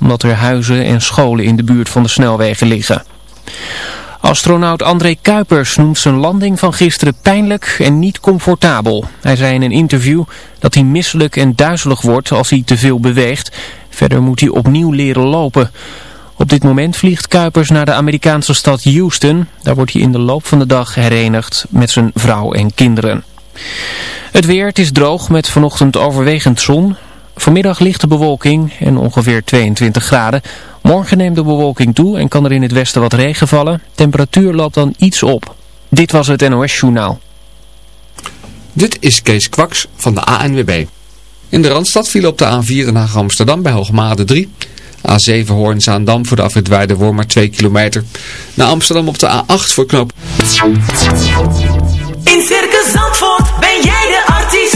omdat er huizen en scholen in de buurt van de snelwegen liggen. Astronaut André Kuipers noemt zijn landing van gisteren pijnlijk en niet comfortabel. Hij zei in een interview dat hij misselijk en duizelig wordt als hij te veel beweegt. Verder moet hij opnieuw leren lopen. Op dit moment vliegt Kuipers naar de Amerikaanse stad Houston. Daar wordt hij in de loop van de dag herenigd met zijn vrouw en kinderen. Het weer, het is droog met vanochtend overwegend zon. Vanmiddag lichte bewolking en ongeveer 22 graden. Morgen neemt de bewolking toe en kan er in het westen wat regen vallen. Temperatuur loopt dan iets op. Dit was het NOS Journaal. Dit is Kees Kwaks van de ANWB. In de Randstad viel op de A4 naar Amsterdam bij Hoogmade 3... A7 Hoorn-Zaandam voor de afrit Wormer 2 kilometer. Naar Amsterdam op de A8 voor knoop. In Circus Zandvoort ben jij de artiest.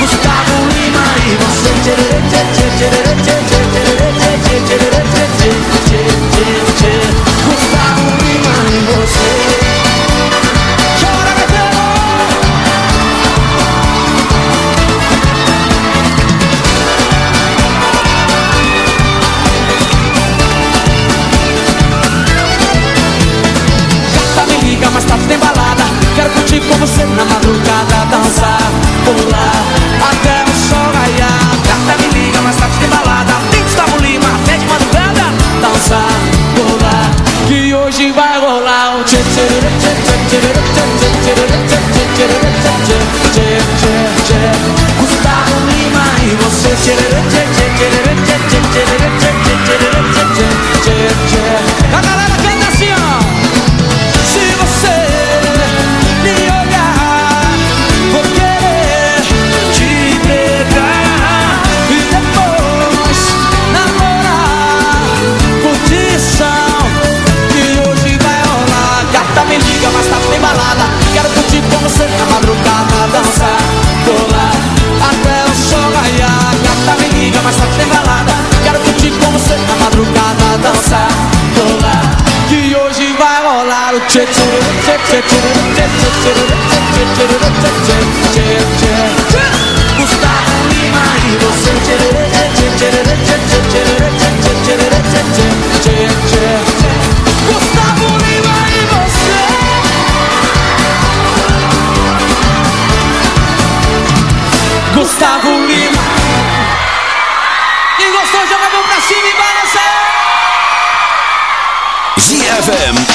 Gustavo Lima y vos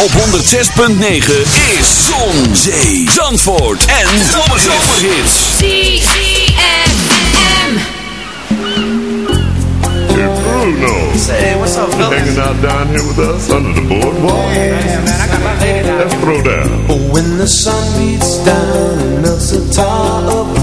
op 106.9 is Zon, Zee, Zandvoort en Zomerhits. ZFM. Hey Bruno. Say, what's up, fellas? Hanging out down here with us under the boardwalk. Oh, yeah, man, I got my lady down. Let's throw down. When the sun beats down and melts the tar up.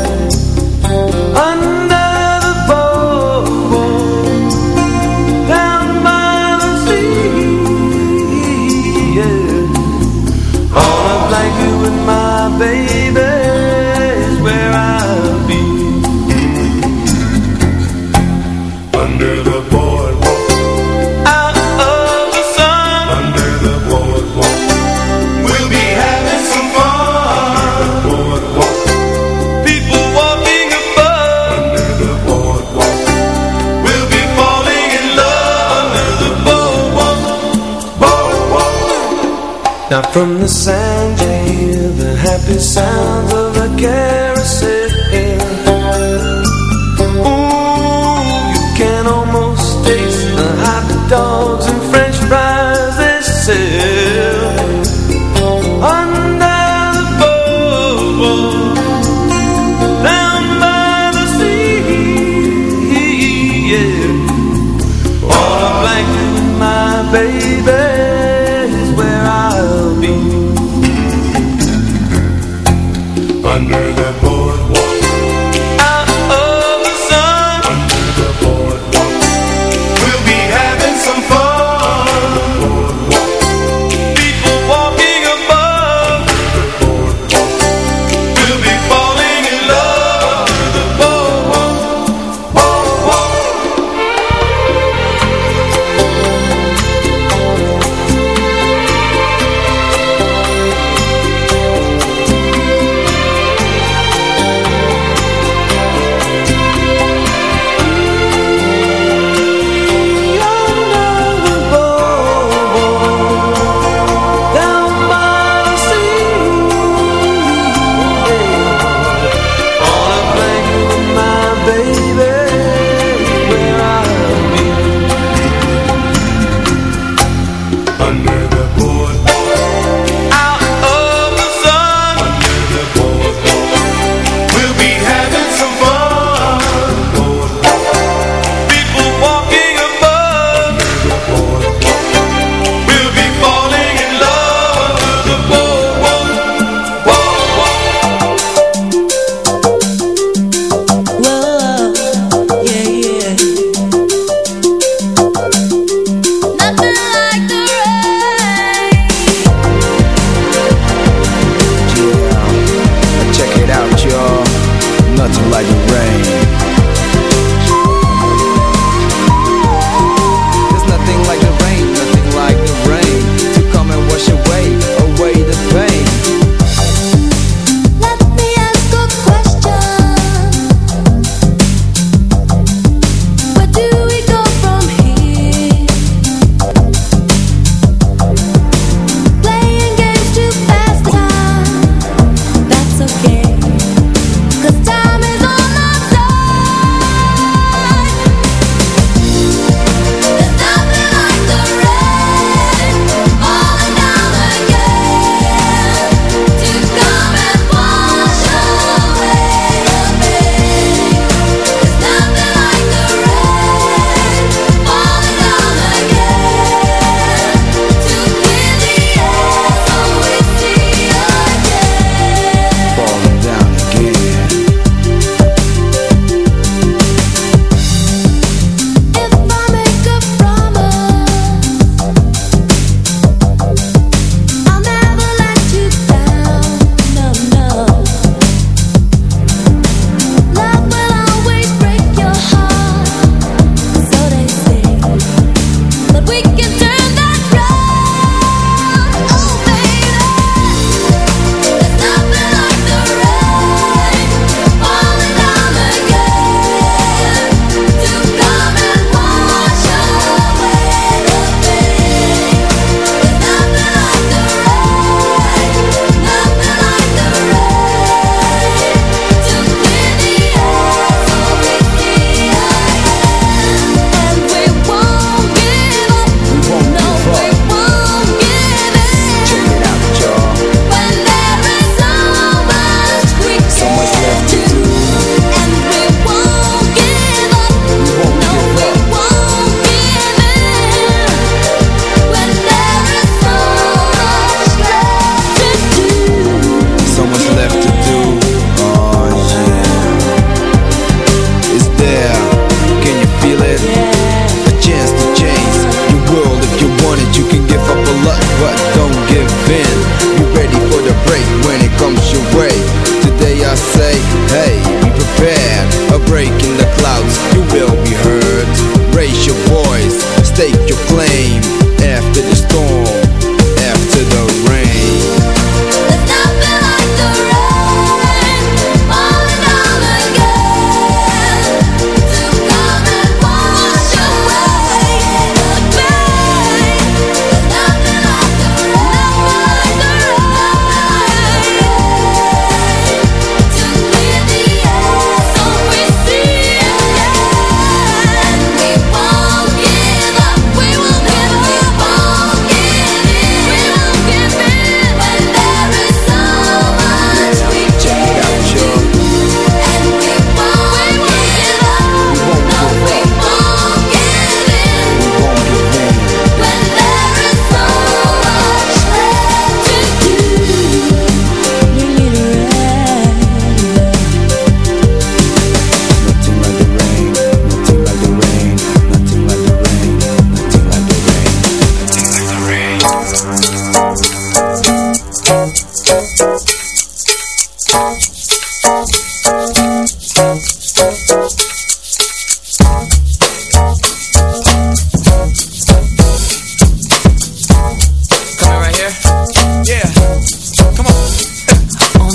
from the sand you hear the happy sounds of a carousel Ooh, you can almost taste the hot dogs and french fries they sell. Under the boardwalk Down by the sea Yeah. On a blanket my baby under the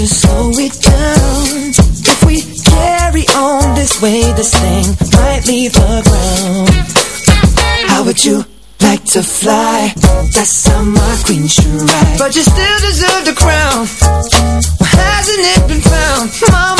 Don't slow it down. If we carry on this way, this thing might leave the ground. How would you like to fly? That's how my queen should ride. But you still deserve the crown. Why hasn't it been found? Mama,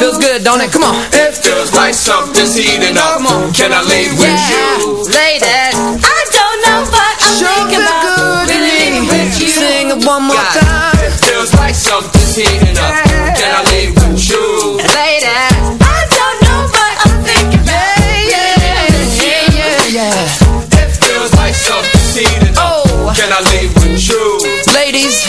Feels good, don't it? Come on. It feels like something's heating up. Come on. Can I leave with you? Ladies, I don't know what I'm thinking about. Really leaving with you. Sing it one more God. time. It feels like something's heating up. Can I leave with you? Ladies, I don't know what I'm thinking about. Yeah, yeah, yeah, yeah. It feels like something's heating up. Oh. Can I leave with you? Ladies,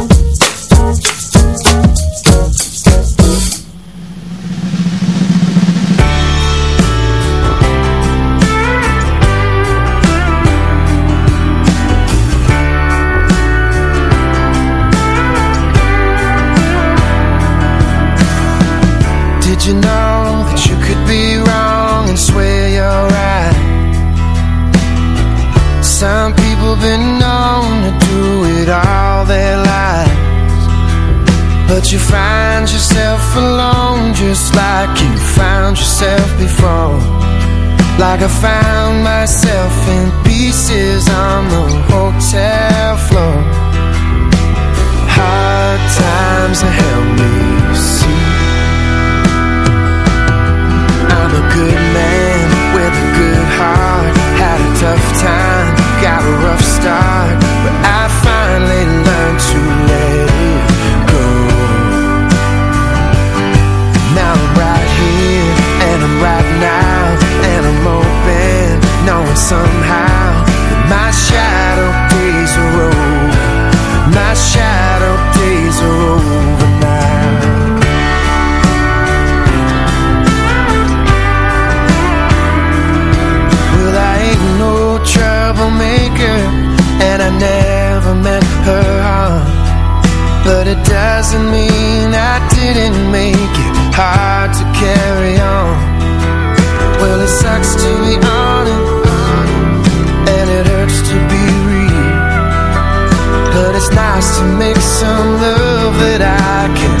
that I can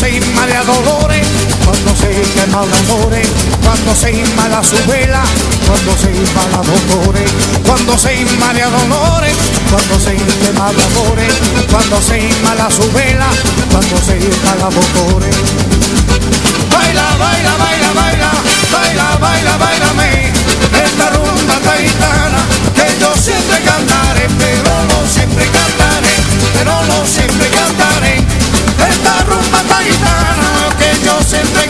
se inmala dolores, cuando se quema dolores, cuando se inmala su vela, cuando se inmala dolores, cuando se inmala dolores, cuando se quema dolores, cuando se inmala su vela, cuando se inmala dolores. Baila, baila, baila, baila, baila, baila, baila, me esta rumba taitana que yo siempre cantaré, pero no siempre cantaré, pero no siempre cantaré esta rumba Mata guitarra, que yo siempre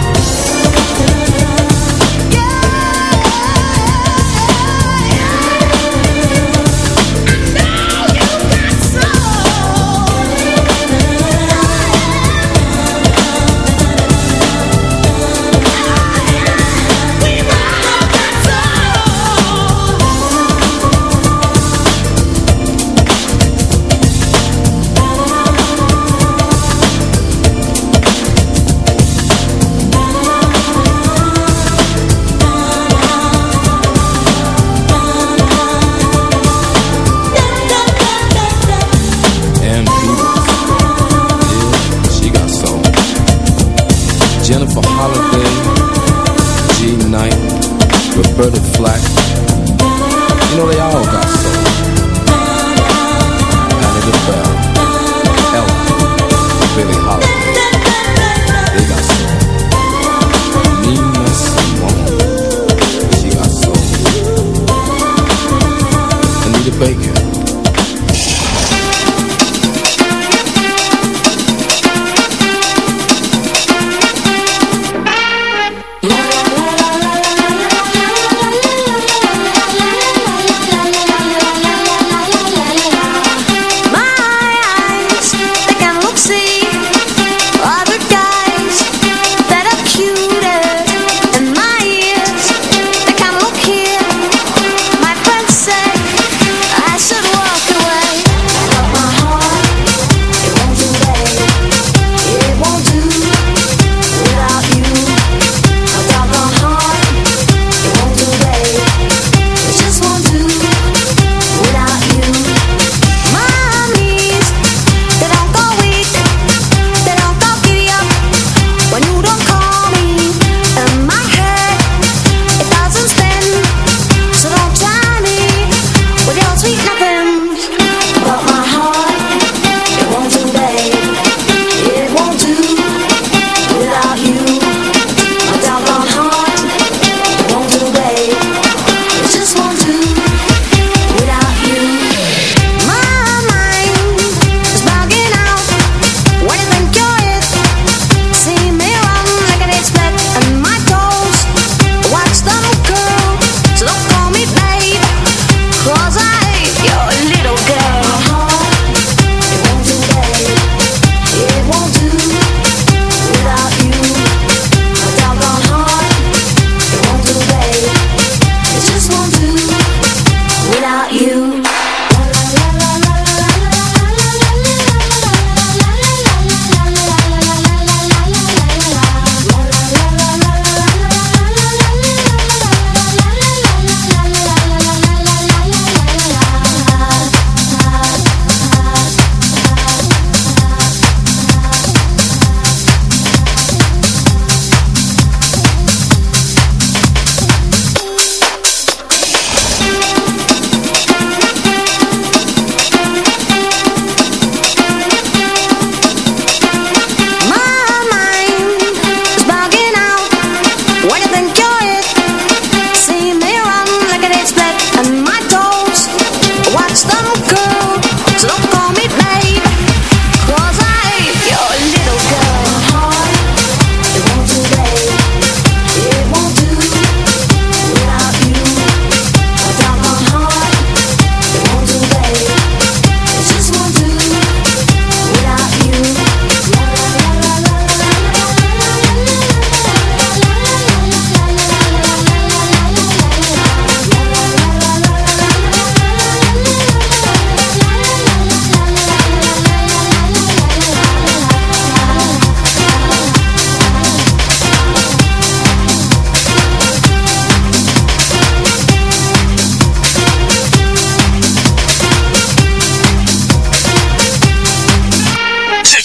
burning flag.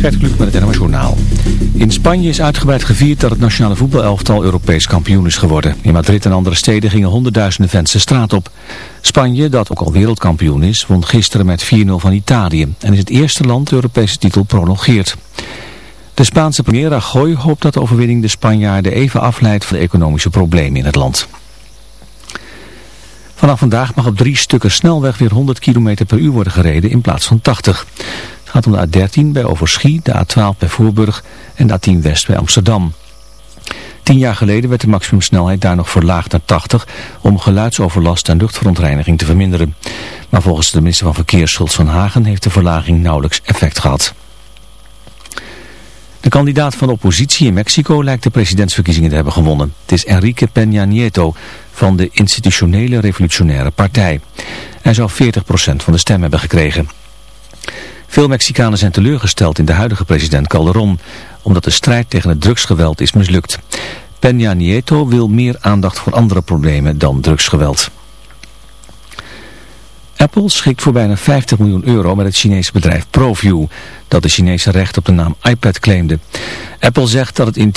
Gert met het NOS Journaal. In Spanje is uitgebreid gevierd dat het nationale voetbalelftal Europees kampioen is geworden. In Madrid en andere steden gingen honderdduizenden fans de straat op. Spanje, dat ook al wereldkampioen is, won gisteren met 4-0 van Italië. En is het eerste land de Europese titel prolongeert. De Spaanse premier Rajoy hoopt dat de overwinning de Spanjaarden even afleidt van de economische problemen in het land. Vanaf vandaag mag op drie stukken snelweg weer 100 km per uur worden gereden in plaats van 80. Het gaat om de A13 bij Overschie, de A12 bij Voorburg en de A10 West bij Amsterdam. Tien jaar geleden werd de maximumsnelheid daar nog verlaagd naar 80 om geluidsoverlast en luchtverontreiniging te verminderen. Maar volgens de minister van Verkeer Schultz van Hagen heeft de verlaging nauwelijks effect gehad. De kandidaat van de oppositie in Mexico lijkt de presidentsverkiezingen te hebben gewonnen. Het is Enrique Peña Nieto van de Institutionele Revolutionaire Partij. Hij zou 40% van de stem hebben gekregen. Veel Mexicanen zijn teleurgesteld in de huidige president Calderon, omdat de strijd tegen het drugsgeweld is mislukt. Peña Nieto wil meer aandacht voor andere problemen dan drugsgeweld. Apple schikt voor bijna 50 miljoen euro met het Chinese bedrijf ProView, dat de Chinese recht op de naam iPad claimde. Apple zegt dat het in